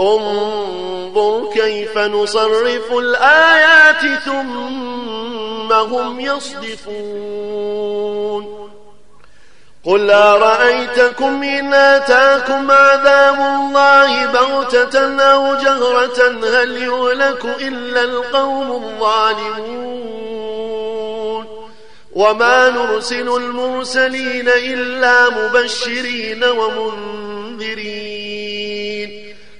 انظر كيف نصرف الآيات ثم هم يصدفون. قل أرأيتكم إن آتاكم عذاب الله بغتة أو جهرة هل يهلك إلا القوم الظالمون؟ وما نرسل المرسلين إلا مبشرين ومنذرين.